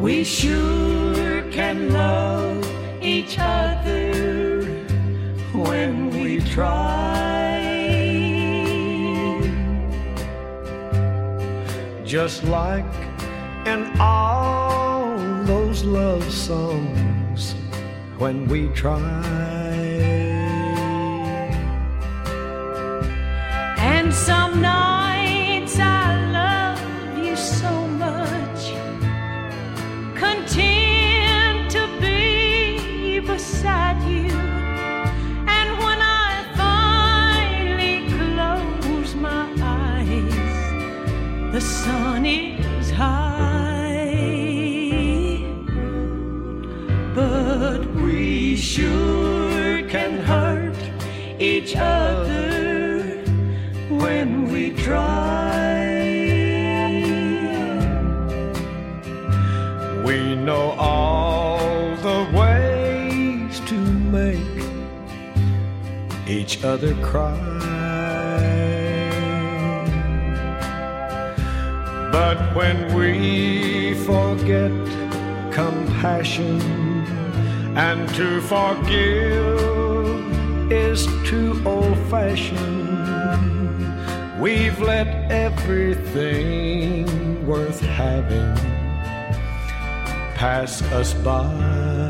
we sure can love each other when we try. Just like in all those love songs when we try. And some the sun is high. But we sure can hurt each other when we try. We know all the ways to make each other cry. But when we forget compassion and to forgive is too old fashioned, we've let everything worth having pass us by.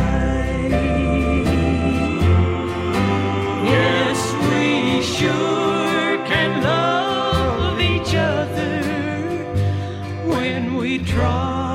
try.